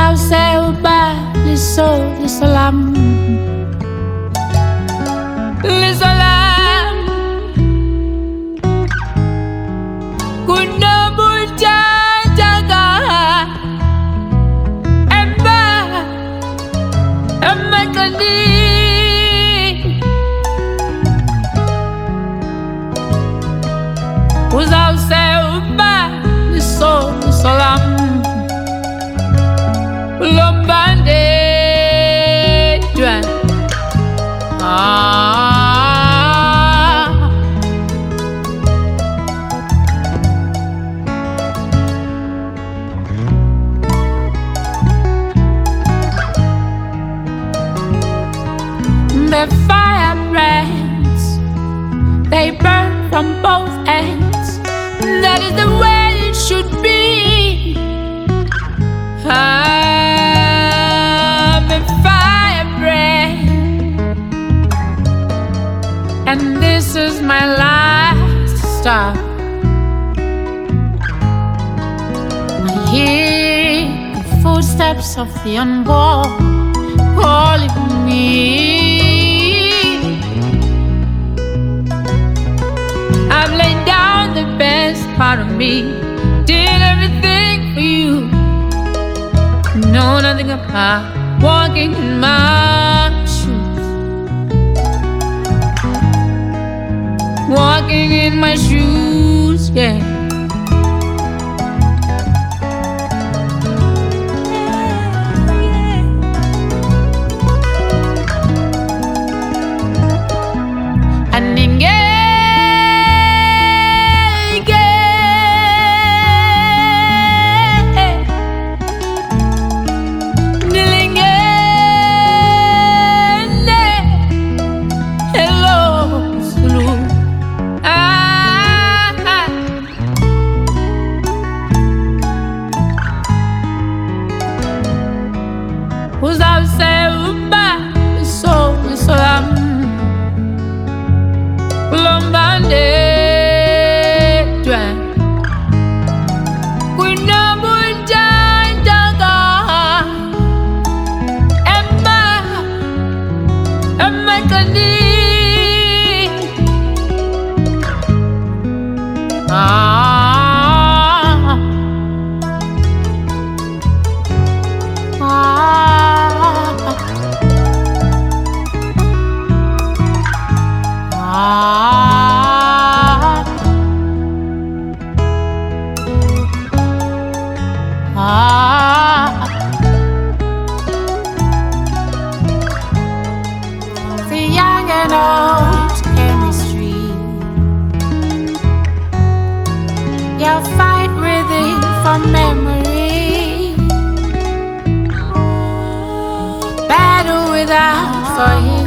Sao seu ubah li so li salam Li Kuna bulja jaga Emba Emma kadir The fire brands They burn from both ends That is the way it should be I'm a firebrand, and this is my last stop. I hear the footsteps of the unborn calling me. I've laid down the best part of me, did everything for you know nothing about walking in my shoes. Walking in my shoes, yeah. need for you.